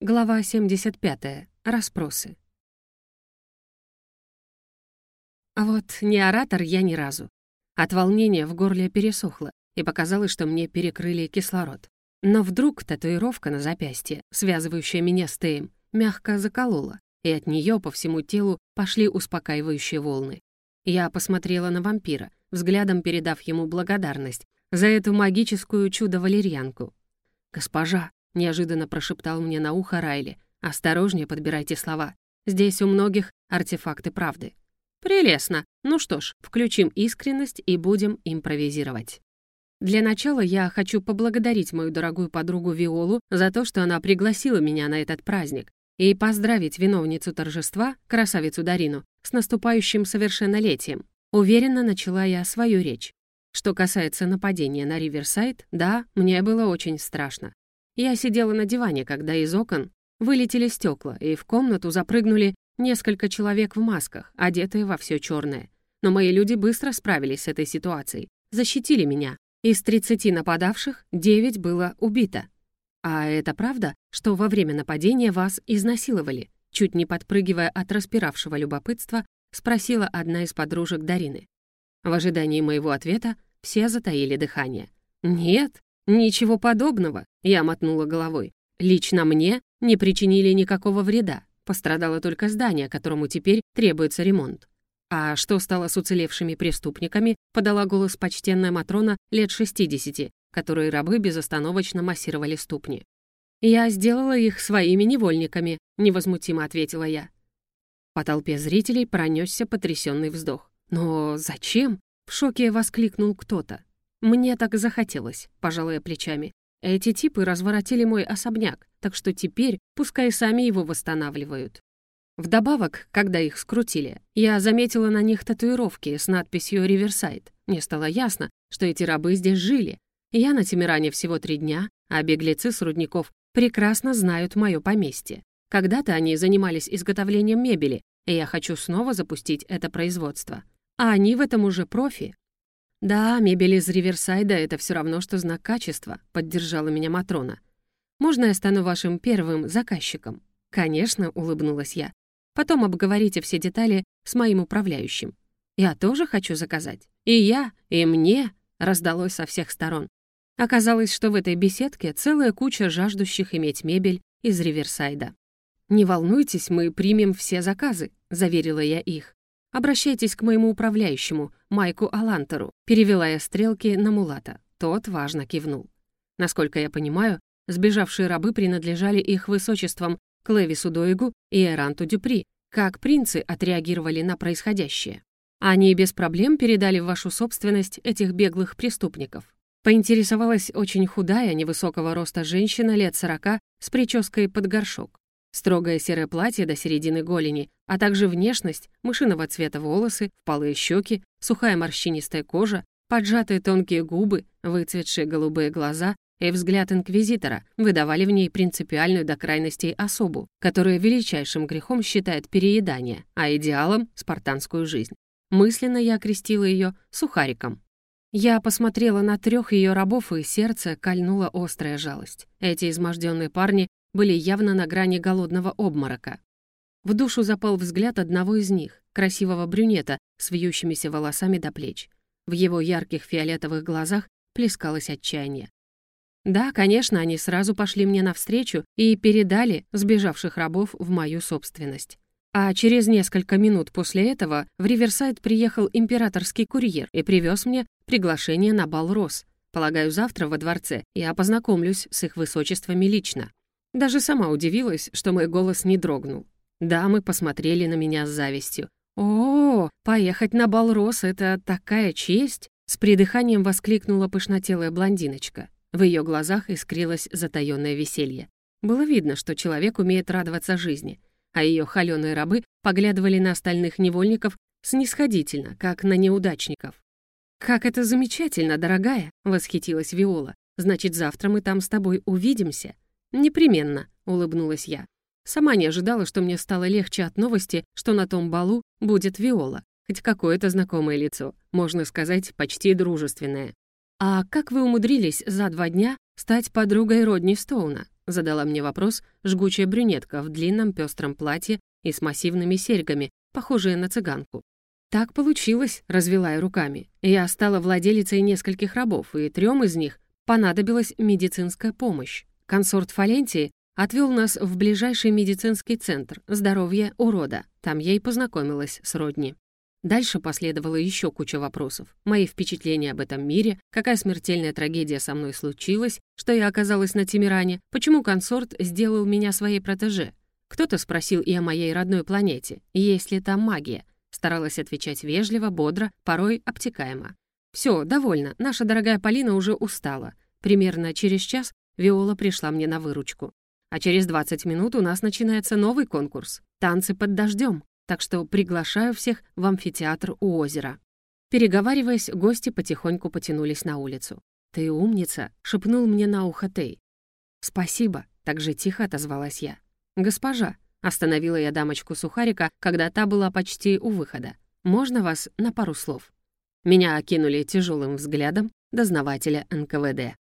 Глава 75. Распросы. А вот не оратор я ни разу. От волнения в горле пересохло, и показалось, что мне перекрыли кислород. Но вдруг татуировка на запястье, связывающая меня с Теем, мягко заколола, и от нее по всему телу пошли успокаивающие волны. Я посмотрела на вампира, взглядом передав ему благодарность за эту магическую чудо-валерьянку. «Госпожа», — неожиданно прошептал мне на ухо Райли. «Осторожнее подбирайте слова. Здесь у многих артефакты правды». «Прелестно. Ну что ж, включим искренность и будем импровизировать». Для начала я хочу поблагодарить мою дорогую подругу Виолу за то, что она пригласила меня на этот праздник, и поздравить виновницу торжества, красавицу Дарину, с наступающим совершеннолетием. Уверенно начала я свою речь. Что касается нападения на Риверсайд, да, мне было очень страшно. Я сидела на диване, когда из окон вылетели стекла, и в комнату запрыгнули несколько человек в масках, одетые во все черное. Но мои люди быстро справились с этой ситуацией, защитили меня. Из 30 нападавших 9 было убито. А это правда, что во время нападения вас изнасиловали? Чуть не подпрыгивая от распиравшего любопытства, спросила одна из подружек Дарины. В ожидании моего ответа все затаили дыхание. «Нет, «Ничего подобного», — я мотнула головой. «Лично мне не причинили никакого вреда. Пострадало только здание, которому теперь требуется ремонт». «А что стало с уцелевшими преступниками?» — подала голос почтенная Матрона лет 60, которые рабы безостановочно массировали ступни. «Я сделала их своими невольниками», — невозмутимо ответила я. По толпе зрителей пронесся потрясенный вздох. «Но зачем?» — в шоке воскликнул кто-то. «Мне так захотелось», — пожалуй, плечами. «Эти типы разворотили мой особняк, так что теперь пускай сами его восстанавливают». Вдобавок, когда их скрутили, я заметила на них татуировки с надписью «Риверсайд». Мне стало ясно, что эти рабы здесь жили. Я на Тимиране всего три дня, а беглецы с рудников прекрасно знают мое поместье. Когда-то они занимались изготовлением мебели, и я хочу снова запустить это производство. А они в этом уже профи. «Да, мебель из Риверсайда — это все равно, что знак качества», — поддержала меня Матрона. «Можно я стану вашим первым заказчиком?» «Конечно», — улыбнулась я. «Потом обговорите все детали с моим управляющим. Я тоже хочу заказать. И я, и мне», — раздалось со всех сторон. Оказалось, что в этой беседке целая куча жаждущих иметь мебель из Риверсайда. «Не волнуйтесь, мы примем все заказы», — заверила я их. «Обращайтесь к моему управляющему, Майку Алантеру», перевела я стрелки на Мулата. Тот важно кивнул. Насколько я понимаю, сбежавшие рабы принадлежали их высочествам Клевису Доигу и Эранту Дюпри. Как принцы отреагировали на происходящее? Они без проблем передали в вашу собственность этих беглых преступников. Поинтересовалась очень худая, невысокого роста женщина лет сорока с прической под горшок. Строгое серое платье до середины голени, а также внешность, мышиного цвета волосы, впалые щеки, сухая морщинистая кожа, поджатые тонкие губы, выцветшие голубые глаза и взгляд инквизитора выдавали в ней принципиальную до крайностей особу, которая величайшим грехом считает переедание, а идеалом — спартанскую жизнь. Мысленно я окрестила ее сухариком. Я посмотрела на трех ее рабов, и сердце кольнула острая жалость. Эти изможденные парни были явно на грани голодного обморока. В душу запал взгляд одного из них, красивого брюнета с вьющимися волосами до плеч. В его ярких фиолетовых глазах плескалось отчаяние. Да, конечно, они сразу пошли мне навстречу и передали сбежавших рабов в мою собственность. А через несколько минут после этого в Риверсайд приехал императорский курьер и привез мне приглашение на бал Рос. Полагаю, завтра во дворце я познакомлюсь с их высочествами лично. Даже сама удивилась, что мой голос не дрогнул. Дамы посмотрели на меня с завистью. «О, поехать на Балрос — это такая честь!» С придыханием воскликнула пышнотелая блондиночка. В ее глазах искрилось затаённое веселье. Было видно, что человек умеет радоваться жизни, а ее холеные рабы поглядывали на остальных невольников снисходительно, как на неудачников. «Как это замечательно, дорогая!» — восхитилась Виола. «Значит, завтра мы там с тобой увидимся?» «Непременно», — улыбнулась я. Сама не ожидала, что мне стало легче от новости, что на том балу будет Виола. Хоть какое-то знакомое лицо, можно сказать, почти дружественное. «А как вы умудрились за два дня стать подругой Родни Стоуна?» задала мне вопрос жгучая брюнетка в длинном пестром платье и с массивными серьгами, похожая на цыганку. «Так получилось», — развела я руками. «Я стала владелицей нескольких рабов, и трем из них понадобилась медицинская помощь. Консорт Фалентии отвел нас в ближайший медицинский центр «Здоровье урода». Там я и познакомилась с Родни. Дальше последовало еще куча вопросов. Мои впечатления об этом мире, какая смертельная трагедия со мной случилась, что я оказалась на Тимиране, почему консорт сделал меня своей протеже. Кто-то спросил и о моей родной планете, есть ли там магия. Старалась отвечать вежливо, бодро, порой обтекаемо. Все, довольно, наша дорогая Полина уже устала. Примерно через час Виола пришла мне на выручку. А через 20 минут у нас начинается новый конкурс «Танцы под дождем», так что приглашаю всех в амфитеатр у озера. Переговариваясь, гости потихоньку потянулись на улицу. «Ты умница», — шепнул мне на ухо Тей. «Спасибо», — так же тихо отозвалась я. «Госпожа», — остановила я дамочку Сухарика, когда та была почти у выхода. «Можно вас на пару слов?» Меня окинули тяжелым взглядом дознавателя НКВД.